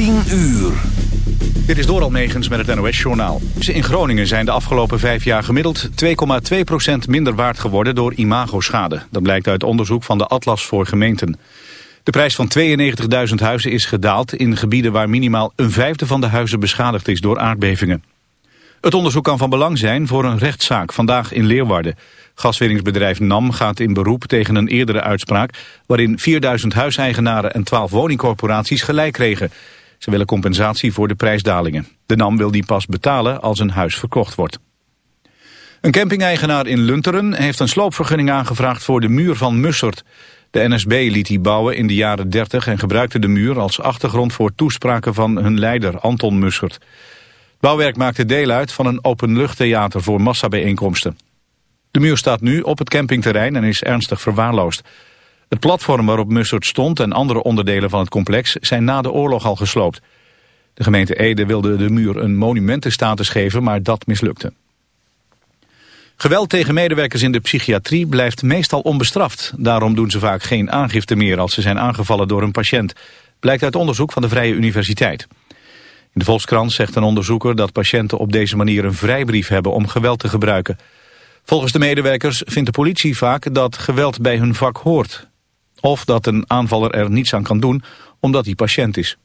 10 uur. Dit is Doral Megens met het NOS-journaal. In Groningen zijn de afgelopen vijf jaar gemiddeld 2,2% minder waard geworden door imagoschade. Dat blijkt uit onderzoek van de Atlas voor gemeenten. De prijs van 92.000 huizen is gedaald in gebieden waar minimaal een vijfde van de huizen beschadigd is door aardbevingen. Het onderzoek kan van belang zijn voor een rechtszaak vandaag in Leeuwarden. Gaswinningsbedrijf NAM gaat in beroep tegen een eerdere uitspraak... waarin 4000 huiseigenaren en 12 woningcorporaties gelijk kregen. Ze willen compensatie voor de prijsdalingen. De NAM wil die pas betalen als een huis verkocht wordt. Een camping-eigenaar in Lunteren heeft een sloopvergunning aangevraagd voor de muur van Mussert. De NSB liet die bouwen in de jaren 30 en gebruikte de muur als achtergrond voor toespraken van hun leider Anton Mussert. Bouwwerk maakte deel uit van een openluchttheater voor massabijeenkomsten. De muur staat nu op het campingterrein en is ernstig verwaarloosd. Het platform waarop Mussert stond en andere onderdelen van het complex zijn na de oorlog al gesloopt. De gemeente Ede wilde de muur een monumentenstatus geven, maar dat mislukte. Geweld tegen medewerkers in de psychiatrie blijft meestal onbestraft. Daarom doen ze vaak geen aangifte meer als ze zijn aangevallen door een patiënt. Blijkt uit onderzoek van de Vrije Universiteit. In de Volkskrant zegt een onderzoeker dat patiënten op deze manier een vrijbrief hebben om geweld te gebruiken. Volgens de medewerkers vindt de politie vaak dat geweld bij hun vak hoort. Of dat een aanvaller er niets aan kan doen omdat hij patiënt is.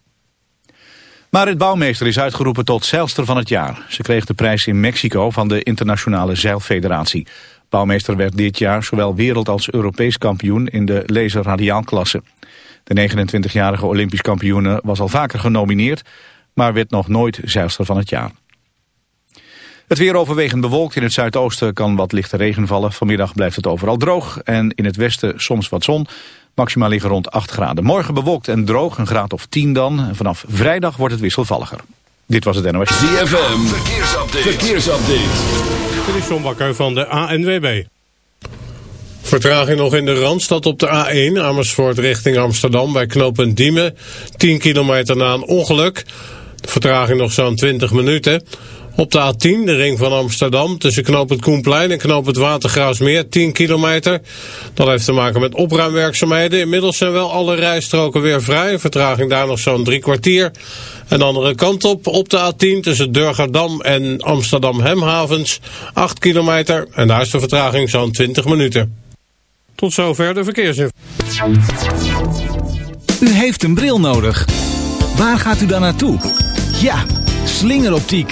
Marit Bouwmeester is uitgeroepen tot zeilster van het jaar. Ze kreeg de prijs in Mexico van de Internationale Zeilfederatie. Bouwmeester werd dit jaar zowel wereld- als Europees kampioen in de laser-radiaalklasse. De 29-jarige Olympisch kampioene was al vaker genomineerd, maar werd nog nooit zeilster van het jaar. Het weer overwegend bewolkt. In het zuidoosten kan wat lichte regen vallen. Vanmiddag blijft het overal droog. En in het westen soms wat zon. Maximaal liggen rond 8 graden. Morgen bewolkt en droog, een graad of 10 dan. En vanaf vrijdag wordt het wisselvalliger. Dit was het NOS. ZFM, verkeersupdate. verkeersupdate. Dit is John Bakker van de ANWB. Vertraging nog in de Randstad op de A1 Amersfoort richting Amsterdam bij knooppunt Diemen. 10 kilometer na een ongeluk. De vertraging nog zo'n 20 minuten. Op de A10, de ring van Amsterdam, tussen knoop het Koenplein en knoop het Watergraafsmeer, 10 kilometer. Dat heeft te maken met opruimwerkzaamheden. Inmiddels zijn wel alle rijstroken weer vrij. Vertraging daar nog zo'n drie kwartier. En de andere kant op, op de A10, tussen Durgerdam en Amsterdam-Hemhavens, 8 kilometer. En daar is de vertraging zo'n 20 minuten. Tot zover de verkeersinformatie. U heeft een bril nodig. Waar gaat u dan naartoe? Ja, slingeroptiek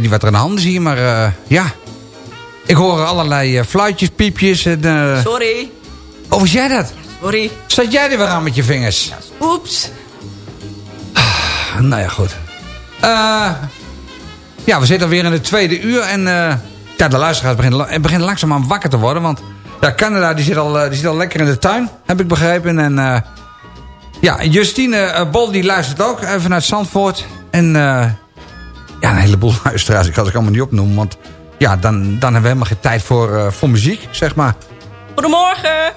Weet niet wat er aan de hand is hier, maar eh, ja. Ik hoor allerlei uh, fluitjes, piepjes. En, uh... Sorry. Oh, was jij dat? Sorry. Zat jij er weer aan met je vingers? Oeps. Ah, nou ja, goed. ja, we zitten alweer in het tweede uur. En ja, de luisteraars beginnen, beginnen langzaamaan wakker te worden. Want ja, Canada die zit, al, die zit al lekker in de tuin, heb ik begrepen. En ja, Justine Bol die luistert ook vanuit Zandvoort. En ja, een heleboel luisteraars. Ik ga het allemaal niet opnoemen, want ja, dan, dan hebben we helemaal geen tijd voor, uh, voor muziek, zeg maar. Goedemorgen!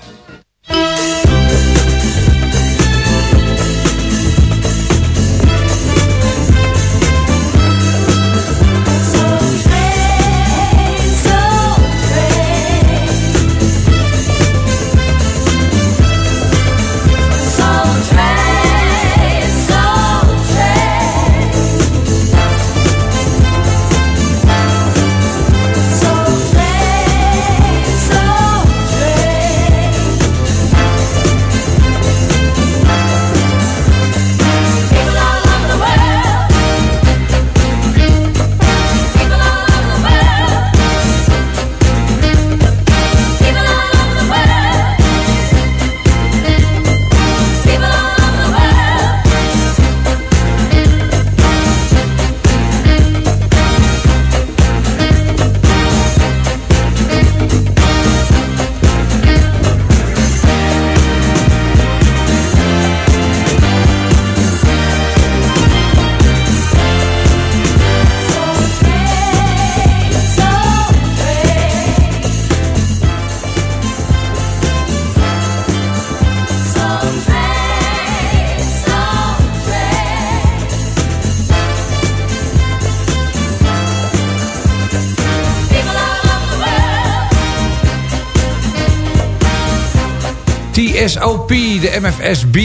SOP, de MFSB.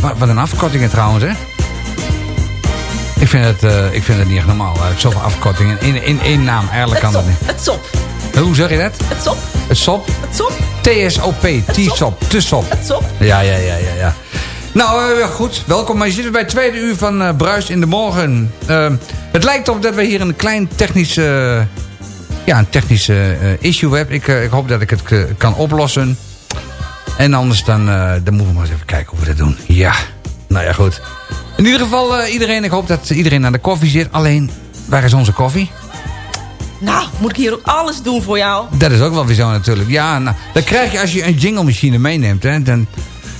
Wat, wat een afkortingen trouwens, hè? Ik vind het, uh, ik vind het niet echt normaal. Uh, zoveel afkortingen in, in één naam. Eigenlijk kan dat niet. Het SOP. Hoe zeg je dat? Het SOP. Het SOP? Het SOP. TSOP. T-SOP. T-SOP. Het SOP. Ja, ja, ja, ja. ja. Nou, uh, goed. Welkom. Je zit bij het tweede uur van uh, Bruis in de Morgen. Uh, het lijkt op dat we hier een klein technisch... ja, een technisch issue hebben. Ik, ik hoop dat ik het kan oplossen. En anders dan, uh, dan moeten we maar eens even kijken hoe we dat doen. Ja, nou ja, goed. In ieder geval, uh, iedereen, ik hoop dat iedereen aan de koffie zit. Alleen, waar is onze koffie? Nou, moet ik hier ook alles doen voor jou? Dat is ook wel weer zo natuurlijk. Ja, nou, dat krijg je als je een jingle machine meeneemt. Hè, dan,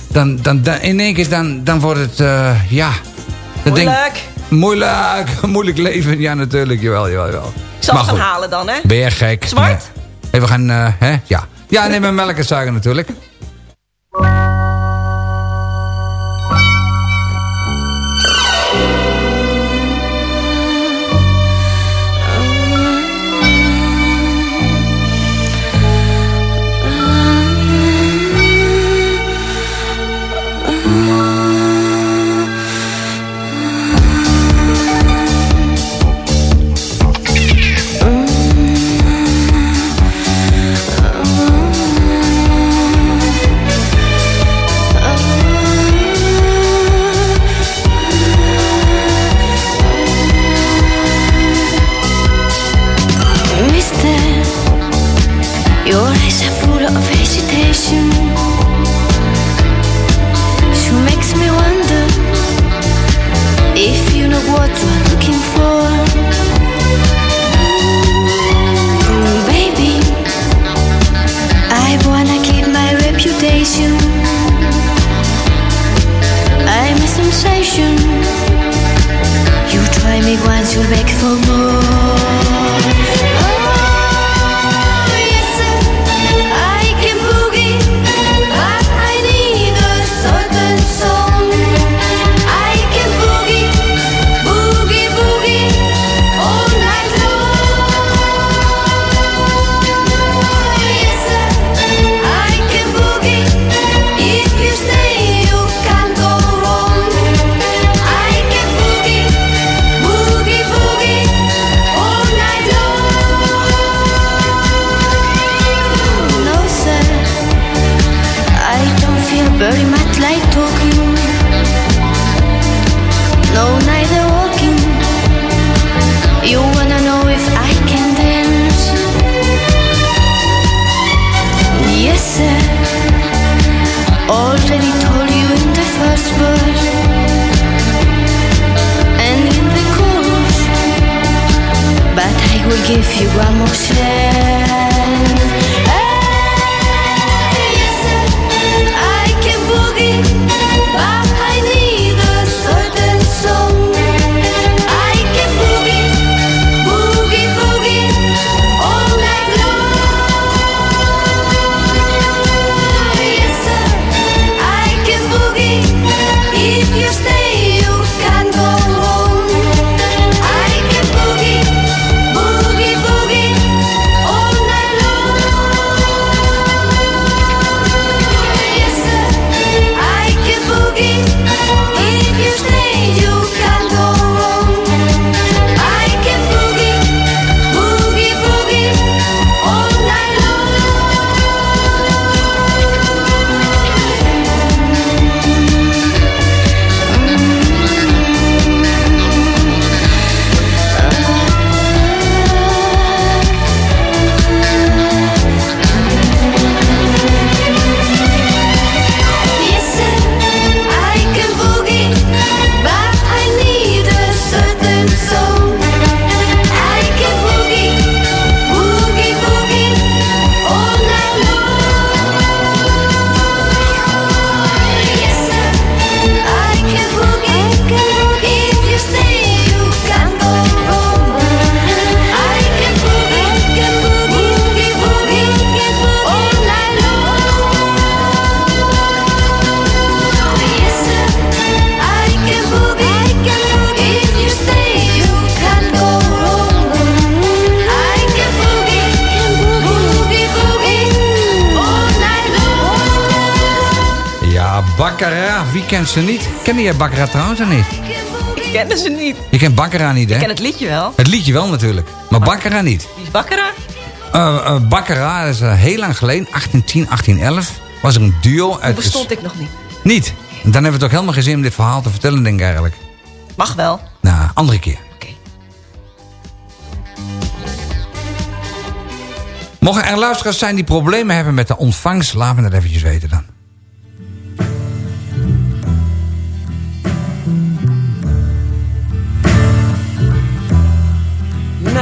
dan, dan, dan, in één keer dan, dan wordt het, uh, ja... Moeilijk. Denk, moeilijk, moeilijk leven. Ja, natuurlijk, jawel, jawel, jawel. Ik zal het gaan halen dan, hè? Ben je gek? Zwart? Nee. we gaan, hè? Ja. Ja, neem een melk en suiker natuurlijk. Jij Baccarat trouwens of niet? Ik ken ze niet. Je kent Baccarat niet, hè? Ik ken het liedje wel. Het liedje wel natuurlijk, maar Baccarat niet. Wie is Bakkera? Uh, Baccarat is uh, heel lang geleden, 1810, 1811, was er een duo uit... Toen bestond ik nog niet. Niet? Dan hebben we toch helemaal geen zin om dit verhaal te vertellen, denk ik eigenlijk. Mag wel. Nou, andere keer. Oké. Mogen er luisteraars zijn die problemen hebben met de ontvangst, laat me dat eventjes weten dan.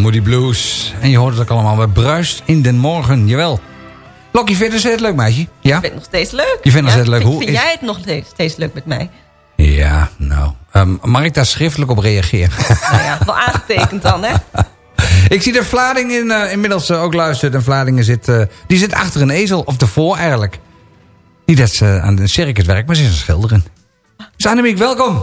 Moody Blues. En je hoort het ook allemaal. Het bruist in den morgen, jawel. Lokkie, vind je het leuk, meisje? Ja? Ik vind het nog steeds leuk. Je vindt het Ja, steeds leuk. Vind, Hoe vind is- jij het nog steeds, steeds leuk met mij? Ja, nou. ehm, mag ik daar schriftelijk op reageren? Nou ja, wel aangetekend dan, hè? ik zie dat Vlading in, eh, inmiddels eh, ook luistert. En Vladingen zit, eh, die zit achter een ezel. Of ervoor eigenlijk. Niet dat ze aan de circus werkt, maar ze is een schilderen. Dus Annemiek, welkom.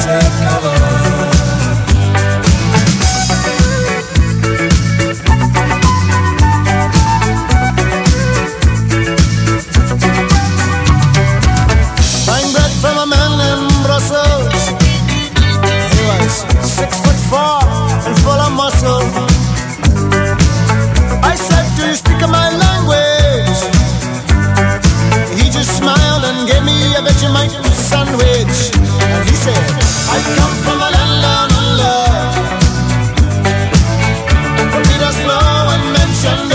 take cover. And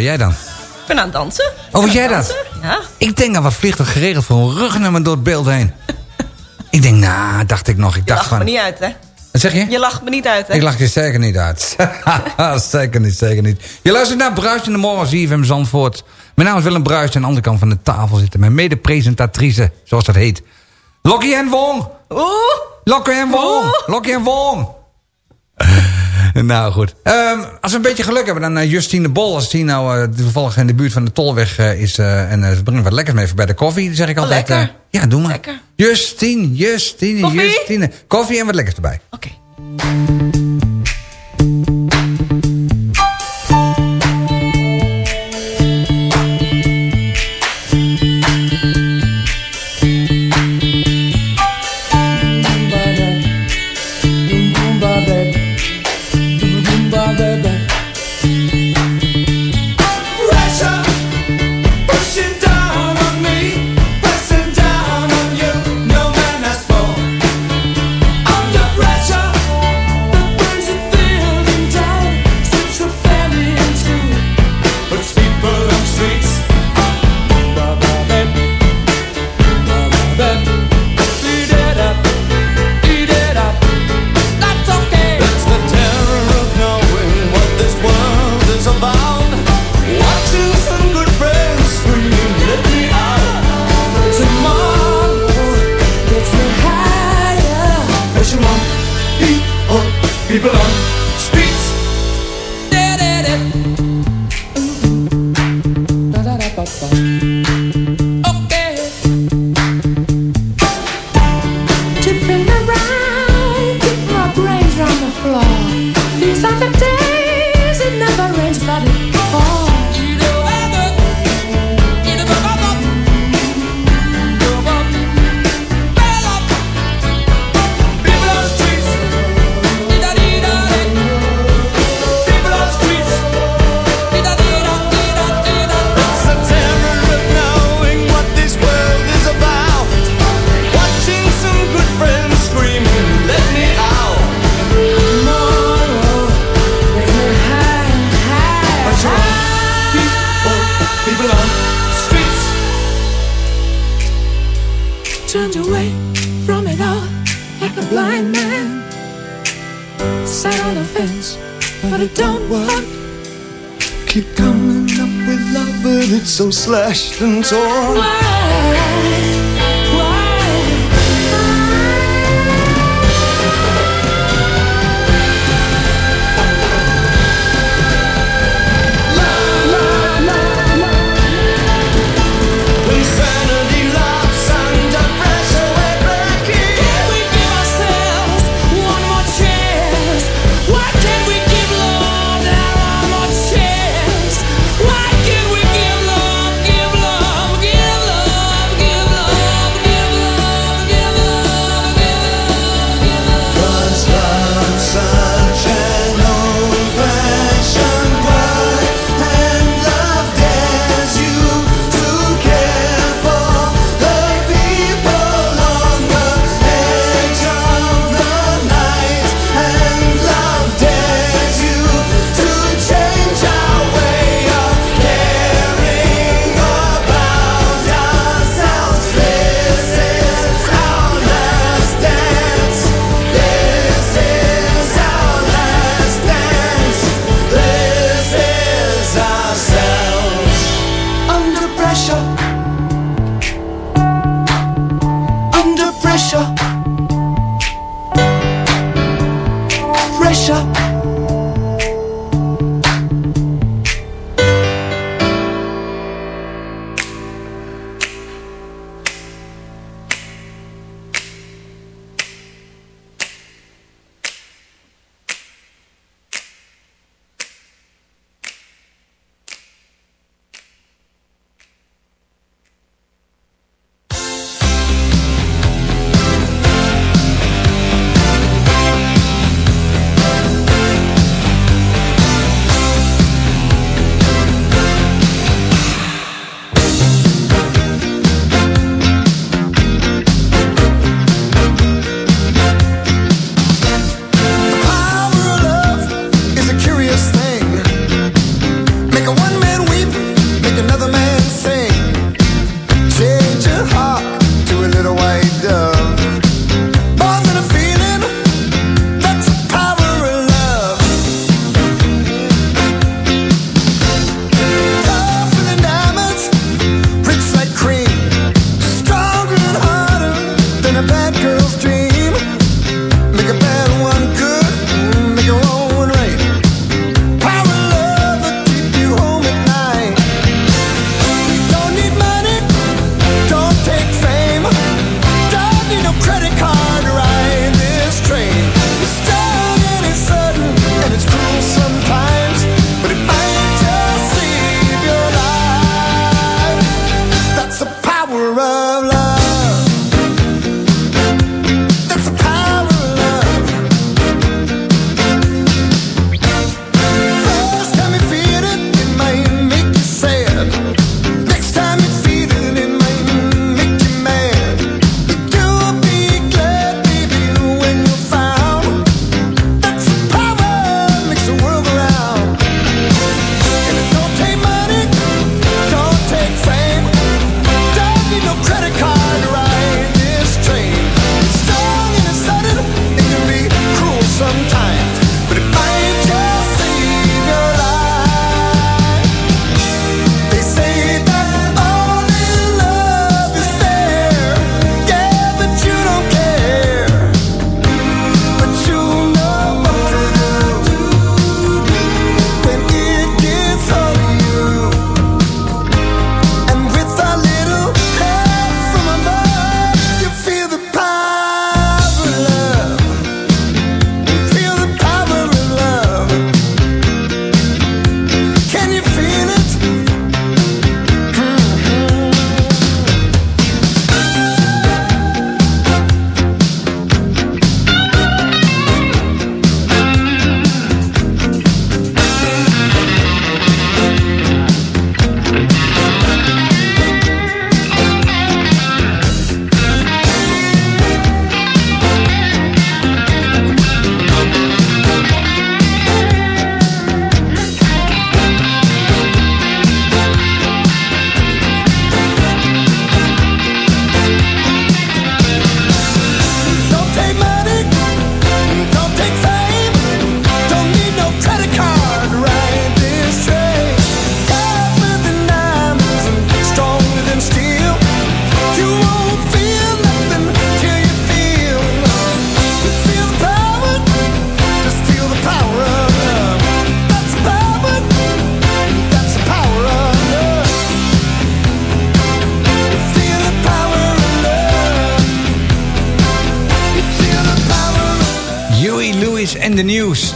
Jij dan? Ik ben aan het dansen. Oh, was jij dat? Ja. Ik denk aan wat vliegtuig geregeld voor een rugnummer door het beeld heen. ik denk, nou, dacht ik nog. Ik Je dacht lacht me van... niet uit, hè? Wat zeg je? Je lacht me niet uit, hè? Ik lach je zeker niet uit. zeker niet, zeker niet. Je luistert naar Bruis in de Morgen, ZFM Zandvoort. Mijn naam is Willem Bruis. Aan de andere kant van de tafel zitten mijn mede-presentatrice, zoals dat heet. Lokkie en Wong. Oeh! Lokkie en Wong. Lokkie en Wong. Nou goed. Ehm, als we een beetje geluk hebben, dan uh, Justine Bol. Als die nou uh, toevallig in de buurt van de Tolweg uh, is uh, en uh, ze brengen wat lekkers mee voor bij de koffie, zeg ik Oh, altijd. lekker. ja, doe maar. Lekker. Justine, Justine, Koffie? Justine. Koffie en wat lekkers erbij. Oké. Slashed and torn.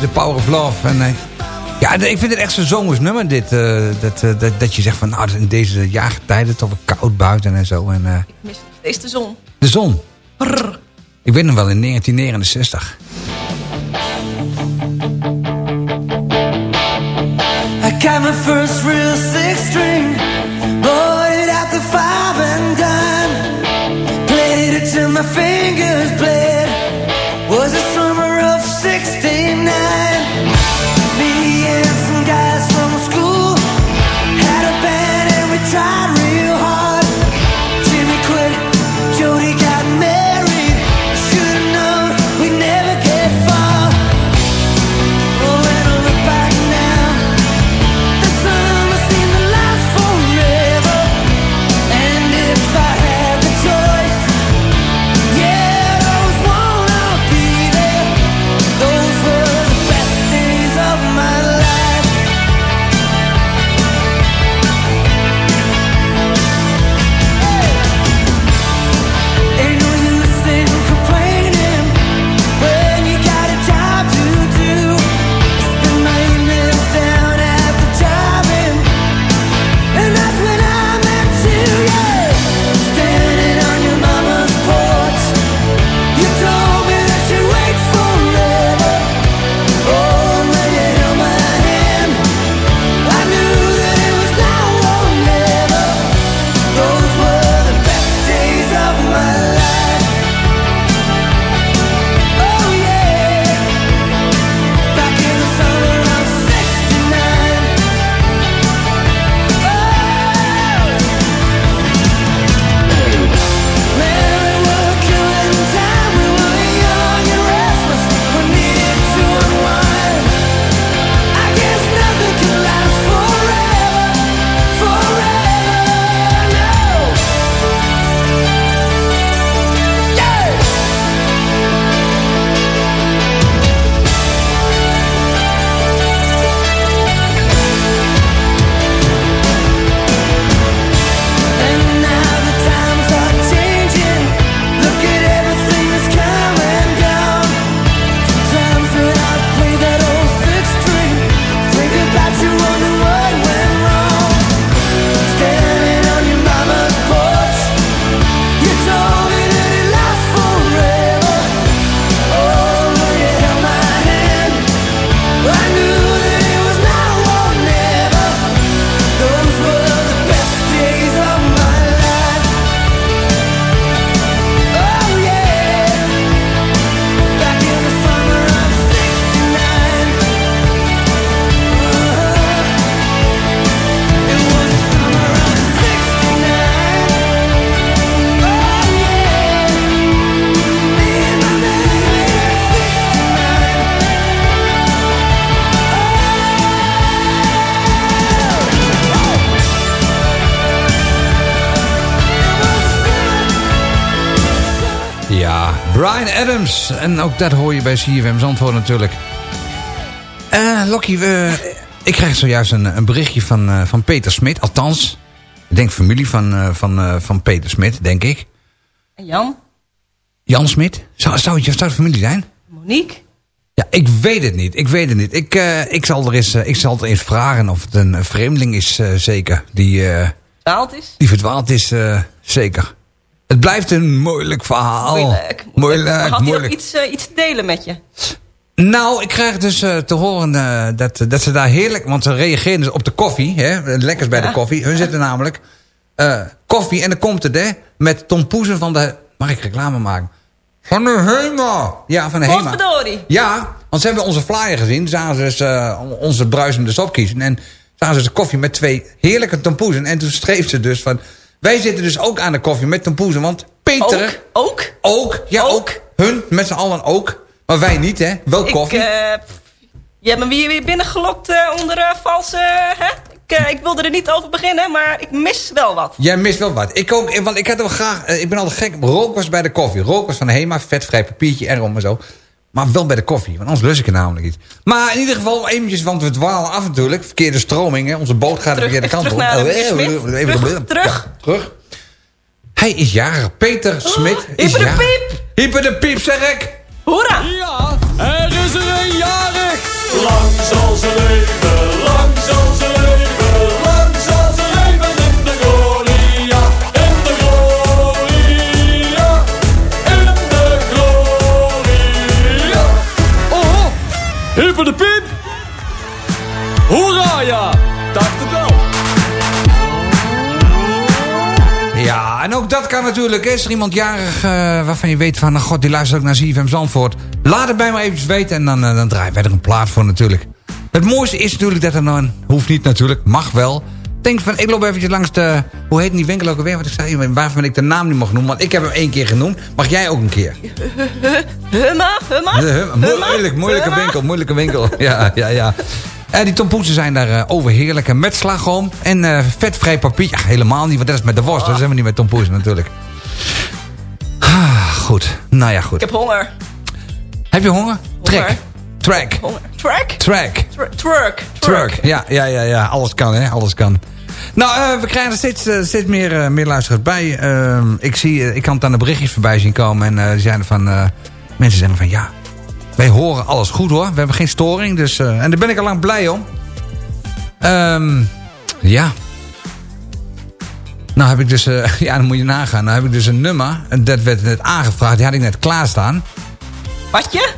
The Power of Love. En, eh, ja, ik vind het echt zo'n zomers nummer, dit. eh, dat, eh, dat, dat je zegt van, nou, in deze jaargetijden toch wel koud buiten en zo. En, eh, Ik mis nog steeds de zon. de zon. Ik weet nog wel, in 1969. I got my first real six string, bought it at the five and dime. Played it till my fingers Brian Adams. En ook dat hoor je bij CFM Zandvoort natuurlijk. Eh Lokkie, ik krijg zojuist een, een berichtje van, eh, van Peter Smit. Althans, ik denk familie van, eh, van, van Peter Smit, denk ik. En Jan? Jan Smit? Zou, zou, het, zou het familie zijn? Monique? Ja, ik weet het niet. Ik weet het niet. Ik, ik, zal, er eens, ik zal er eens vragen of het een vreemdeling is, zeker. Die, eh, Dwaald is? die verdwaald is, zeker. Het blijft een moeilijk verhaal. Moeilijk. Moeilijk, Had hij nog moeilijk. iets, eh, iets te delen met je? Nou, ik krijg dus eh, te horen eh, dat, dat ze daar heerlijk... Want ze reageren dus op de koffie. Hè, lekkers bij de koffie. Hun zitten namelijk koffie en dan komt het hè, met Tom Poezen van de... Mag ik reclame maken? Van de Hema. Ja, van de Hema. Potverdorie. Ja, want ze hebben onze flyer gezien. Zagen ze dus, onze bruisende sop kiezen. En zagen ze de koffie met twee heerlijke tompoezen. En toen streef ze dus van... Wij zitten dus ook aan de koffie met tompoezen. Want Peter... Ook? Ook? Ook, ja ook. Hun, met z'n allen ook. Maar wij niet, hè. Wel koffie. Ik, eh, pff, je hebt me weer, weer binnengelokt eh, onder eh, valse... hè? Ik, eh, ik wilde er niet over beginnen, maar ik mis wel wat. Jij mist wel wat. Ik ook, want ik had wel graag... eh, Ik ben altijd gek op rokers bij de koffie. Rokers van Hema, vetvrij papiertje erom en zo. Maar wel bij de koffie, want anders lus ik er namelijk niet. Maar in ieder geval eventjes, want we dwalen af natuurlijk. Verkeerde stroming, hè. Onze boot gaat de verkeerde kant terug op. naar Oh, eh, even- Terug, terug. Ja, terug. Hij is jarig. Peter Smit is hyper de jarig. piep. Hyper de piep, zeg ik. Hoera! Ja, er is er een jaar Lang zal ze leven, natuurlijk. Is er iemand jarig eh, waarvan je weet van... nou god, die luistert ook naar ZFM Zandvoort. Laat het bij me even weten en dan, eh, dan draaien wij er een plaat voor natuurlijk. Het mooiste is natuurlijk dat er dan... Hoeft niet natuurlijk, mag wel. Denk van, ik loop eventjes langs de... Hoe heet die winkel ook alweer? Want ik zei, waarvan ik de naam niet mag noemen. Want ik heb hem één keer genoemd. Mag jij ook een keer? Humma, humma, De hum- Moeilijk, moeilijke humma. winkel, moeilijke winkel. Ja, ja, ja. En die tompoesen zijn daar eh, overheerlijk. En met slagroom en eh, vetvrij papier. Ja, helemaal niet, want dat is met de worst. Dat zijn we niet met tompoesen natuurlijk. Goed. Nou ja, Ik goed. heb honger. Heb je honger? Trek. Honger. Track. Honger. Track? Track. Twerk. Twerk. Ja, ja, ja, ja. Alles kan, hè. Alles kan. Nou, eh, we krijgen er steeds, eh, steeds meer, eh, meer luisteraars bij. Ehm, ik, zie, ik kan het aan de berichtjes voorbij zien komen. En die zijn er van, mensen zeggen van ja, wij horen alles goed hoor. We hebben geen storing. Dus, en daar ben ik al lang blij om. Ehm, ja. Nou heb ik dus, eh, ja dan moet je nagaan. Nou heb ik dus een nummer. En dat werd net aangevraagd. Die had ik net klaarstaan. Wat je?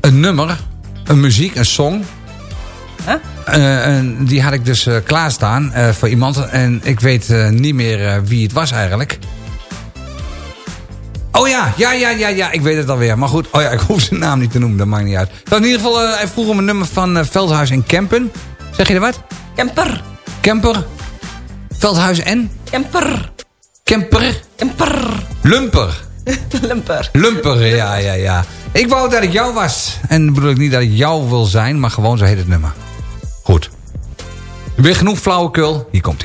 Een nummer. Een muziek, een song. Huh? Eh, en die had ik dus eh, klaarstaan voor iemand. En ik weet niet meer wie het was eigenlijk. Oh ja, ja, ja, ja, ja, ik weet het alweer. Maar goed, oh ja, ik hoef zijn naam niet te noemen, dat maakt niet uit. Dat was in ieder geval, hij vroeg om een nummer van Veldhuis en Kempen. Zeg je er wat? Kemper. Kemper? Veldhuis en? Kemper. Kemper? Kemper. Lumper. Lumper. Lumper, ja, ja, ja. Ik wou dat ik jou was. En bedoel ik niet dat ik jou wil zijn, maar gewoon zo heet het nummer. Goed. Weer genoeg flauwekul. Hier komt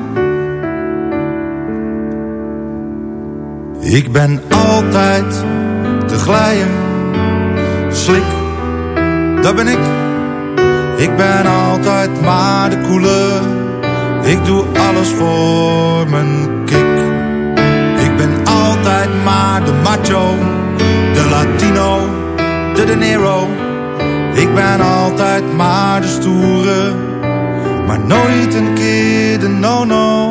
Ik ben altijd te glijden, slik, dat ben ik. Ik ben altijd maar de koele, ik doe alles voor mijn kick. Ik ben altijd maar de macho, de Latino, de De Niro. Ik ben altijd maar de stoere, maar nooit een keer de no-no.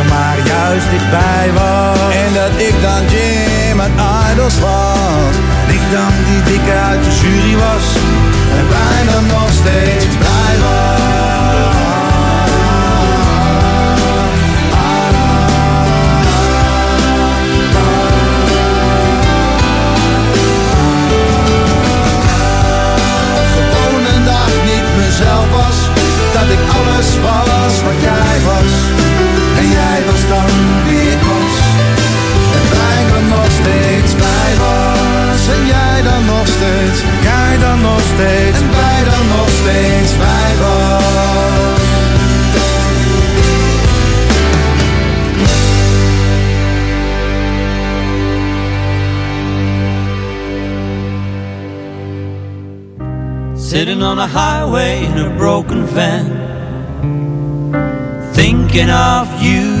juist dichtbij was. En dat ik dan Jim uit Idols was. En ik dan die dikke uit de jury was. En bijna nog steeds blij niet mezelf was. Dat ik alles was wat jij dan wie ik was. En wij dan nog steeds blij was. En jij dan nog steeds, jij dan nog steeds. En wij dan nog steeds blij was. Sitting on a highway in a broken van, thinking of you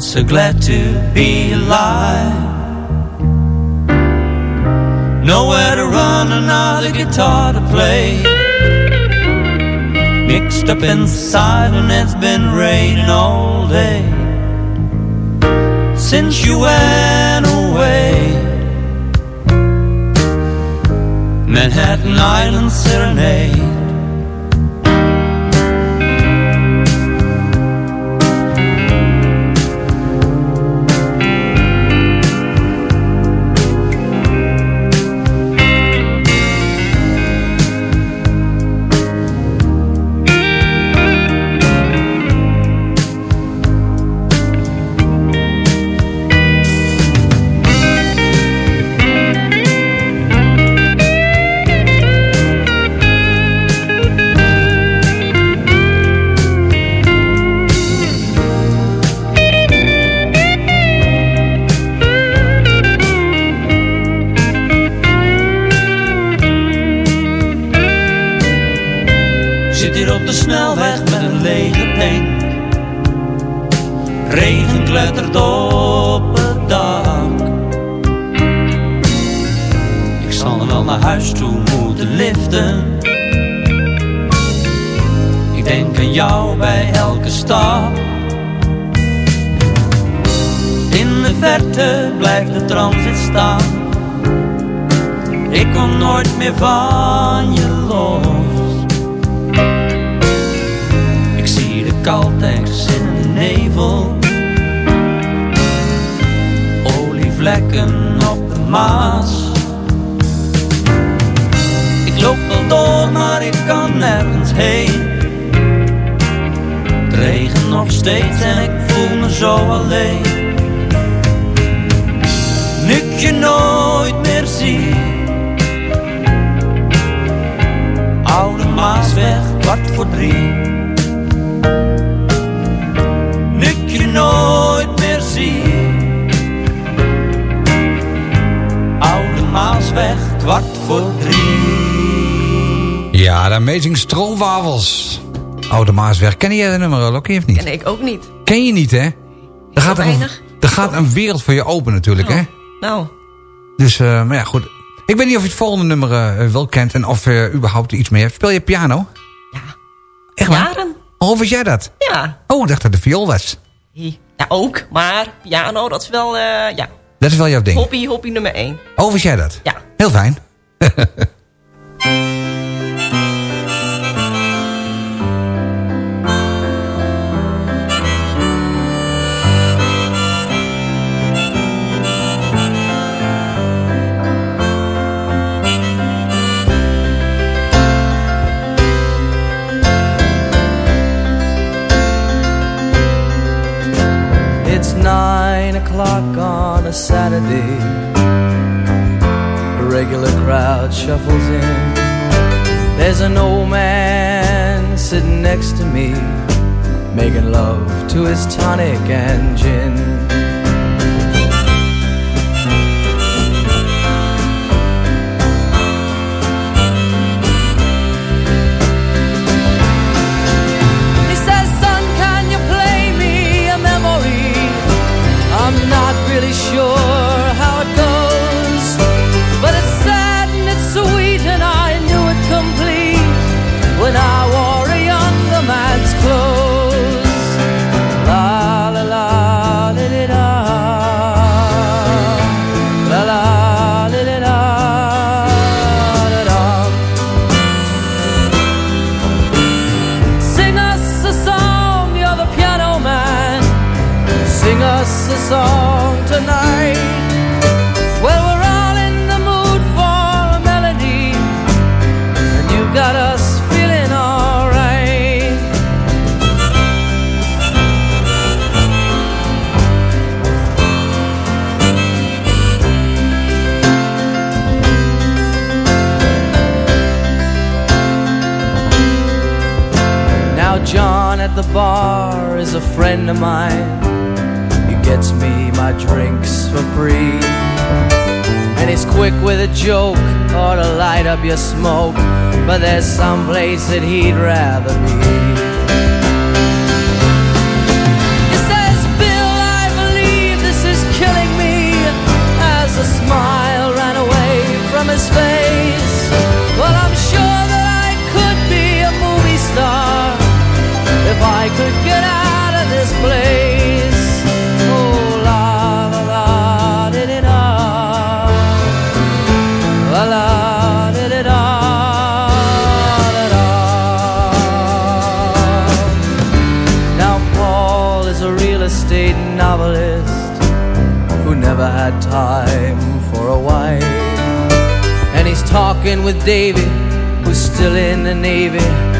So glad to be alive. Nowhere to run, another guitar to play. Mixed up inside, and it's been raining all day. Since you went away. Manhattan Island Serenade. Nooit Amazing Stroopwafels. Oude Maasweg. Ken jij dat nummer, Lokkie, of niet? Ken ik ook niet. Ken je niet, hè? Er gaat, een, er gaat een wereld voor je open natuurlijk, hè? Nou, Dus, eh, maar ja, goed. Ik weet niet of je het volgende nummer eh, wel kent en of je überhaupt iets mee hebt. Speel je piano? Ja. Echt waar? jaren. Oh, was jij dat? Ja. Oh, ik dacht dat de viool was. Ja, ook. Maar piano, dat is wel, eh, ja. Dat is wel jouw ding. Hobby, hobby nummer één. Oh, was jij dat? Ja. Heel fijn. bar is a friend of mine. He gets me my drinks for free. And he's quick with a joke or to light up your smoke. But there's some place that he'd rather be. if I could get out of this place. Oh, la la la, did it all. La la, did it all, it all. Now, Paul is a real estate novelist who never had time for a wife. And he's talking with David, who's still in the Navy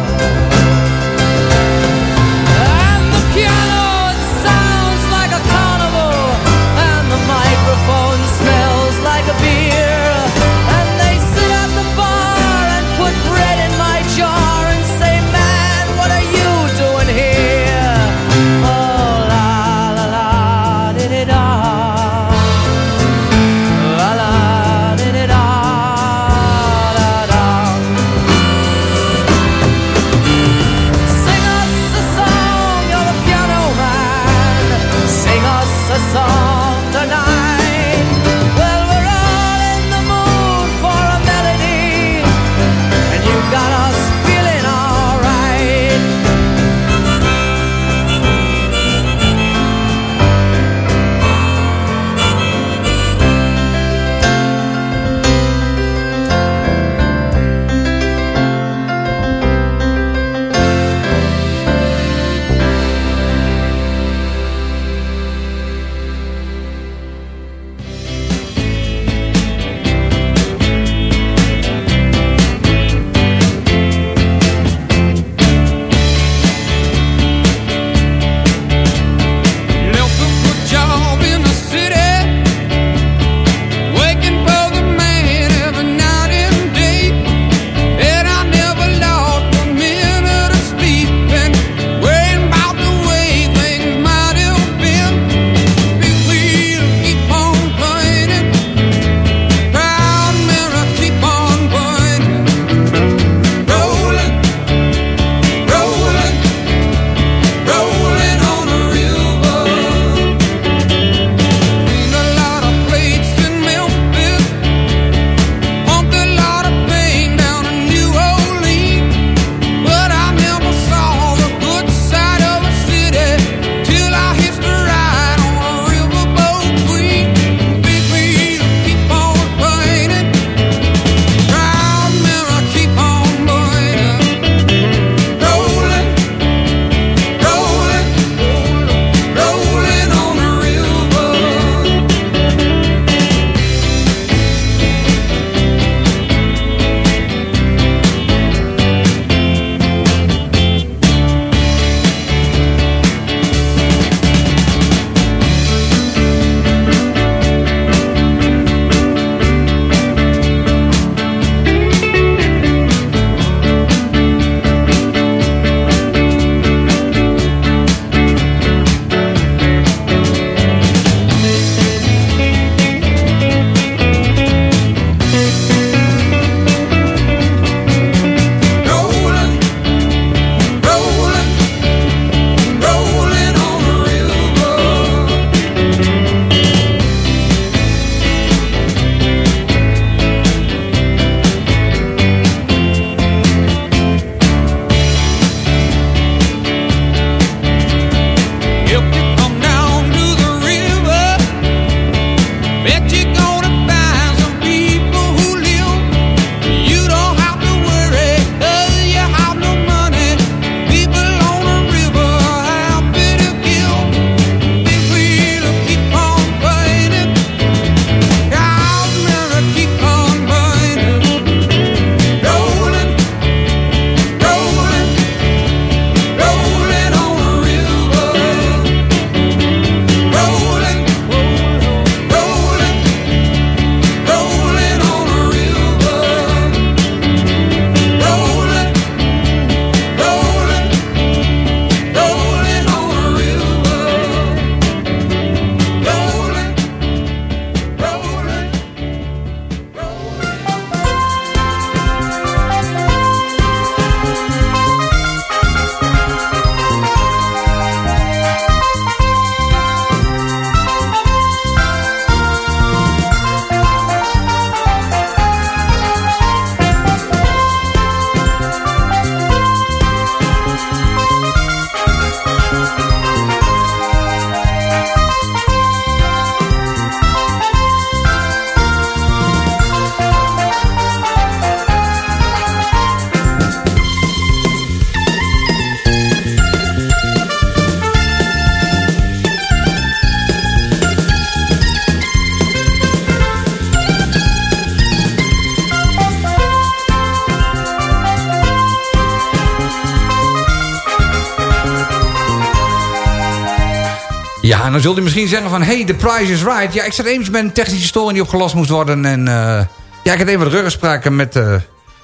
Ja, en dan zult u misschien zeggen van... Hey, the price is right. Ja, ik zat eventjes met een technische storing die opgelost moest worden. En eh, ja, ik had even wat ruggespraken met de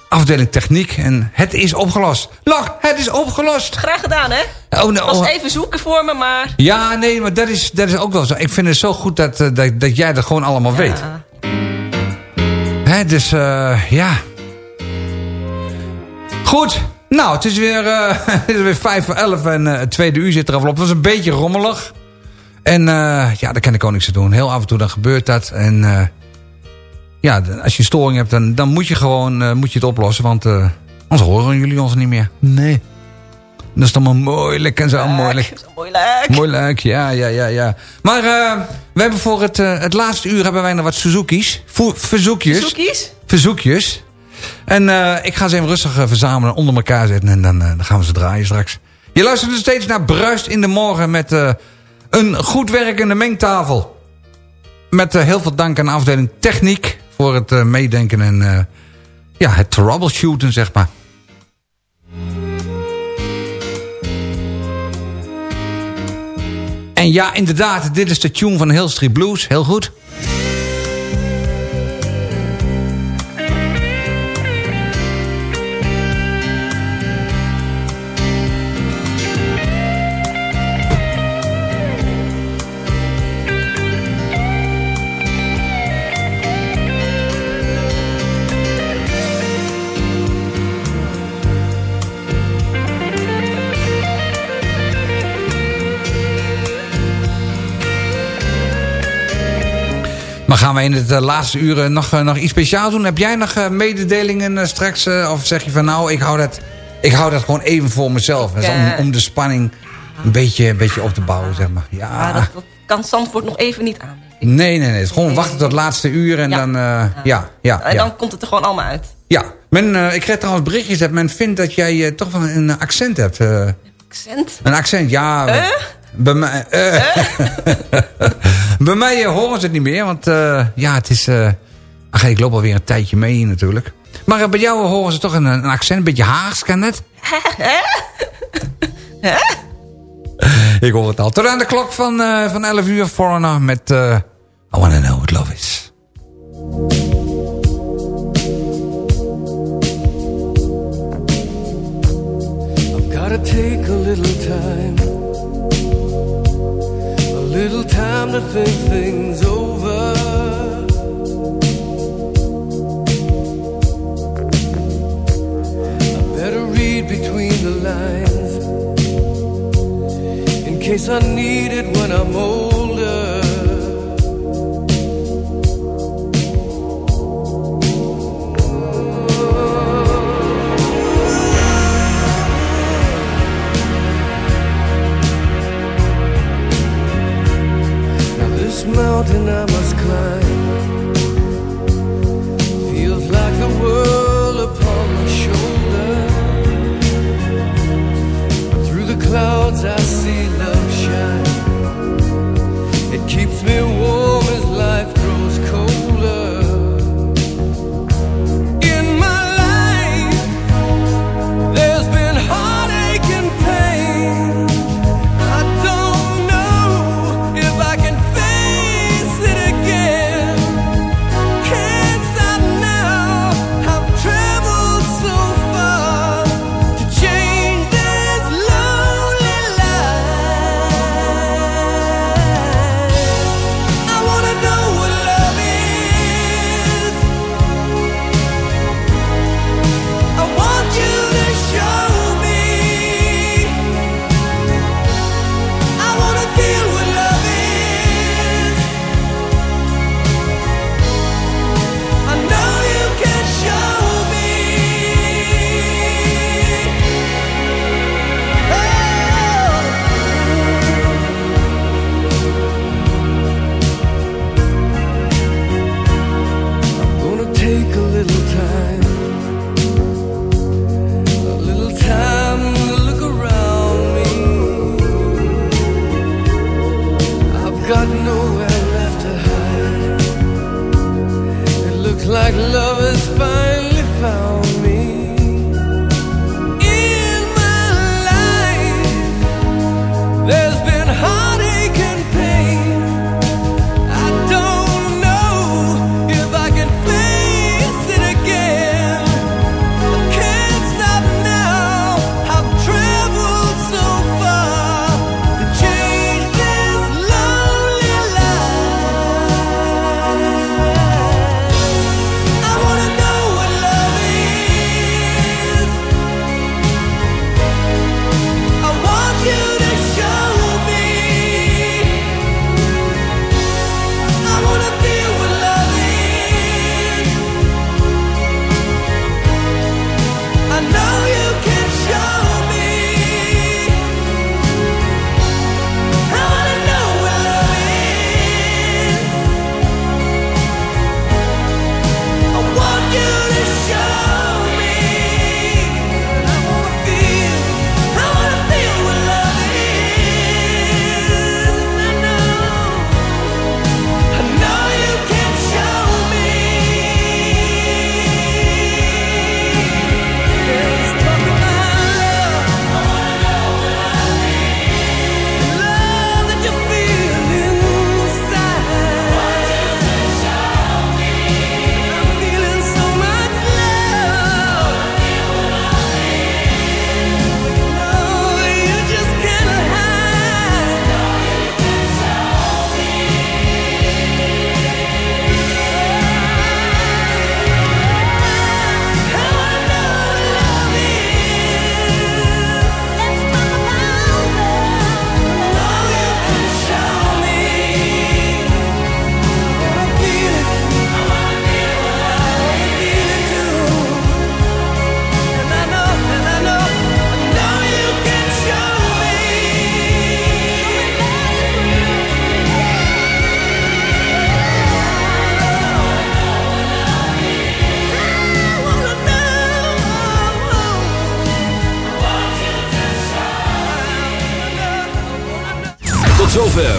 afdeling techniek. En het is opgelost. Lach, het is opgelost. Graag gedaan, hè? Oh, nou, was oh. even zoeken voor me, maar... Ja, nee, maar dat is, dat is ook wel zo. Ik vind het zo goed dat, eh, dat, dat jij dat gewoon allemaal weet. Hè, dus eh, ja. Goed. Nou, het is weer, eh, het is weer vijf voor elf en eh, het tweede uur zit er al op. Het was een beetje rommelig. En eh, ja, daar kan ik ook niks aan doen. Heel af en toe dan gebeurt dat. En eh, ja, de- als je storing hebt, dan, dan moet je gewoon eh, moet je het oplossen. Want eh, anders horen jullie ons niet meer. Nee. Dat is dan maar moeilijk en zo moeilijk. Moeilijk. Moeilijk, ja, ja, ja, ja. Maar eh, we hebben voor het, het laatste uur hebben wij nog wat. Vo- verzoekjes. Zoekies? Verzoekjes. En eh, ik ga ze even rustig verzamelen, onder elkaar zetten en dan, dan gaan we ze draaien straks. Je luistert dus steeds naar Bruist in de Morgen met eh, een goed werkende mengtafel. Met eh, heel veel dank aan de afdeling Techniek voor het eh, meedenken en eh, ja, het troubleshooten, zeg maar. En ja, inderdaad, dit is de tune van Hill Street Blues. Heel goed. Maar gaan we in het eh, laatste uur nog, eh, nog iets speciaals doen? Heb jij nog eh, mededelingen eh, straks? eh, of zeg je van nou, ik hou dat, ik hou dat gewoon even voor mezelf. Om, eh, om de spanning een beetje, een beetje op te bouwen, zeg maar. Ja. Maar dat, dat kan Zandvoort nog even niet aan. Nee, nee, nee. Het gewoon wachten tot het laatste uur en Ja. dan... eh, ja, ja, En ja. dan komt het er gewoon allemaal uit. ja. Men, eh, ik kreeg trouwens berichtjes dat men vindt dat jij eh, toch wel een accent hebt. eh. Accent? een accent, ja. Eh? Bij mij, eh. bij mij eh, horen ze het niet meer, want eh, ja, het is... eh ach, ik loop alweer een tijdje mee natuurlijk. Maar bij jou horen ze toch een, een accent, een beetje Haags, kan het? Ik hoor het al. Tot aan de klok van, eh, van 11 uur, Foreigner met I Wanna Know What Love Is. I've gotta take a little time, little time to think things over. I better read between the lines in case I need it when I'm older. Mountain I must climb feels like the world upon my shoulder. But through the clouds I see love shine. It keeps me warm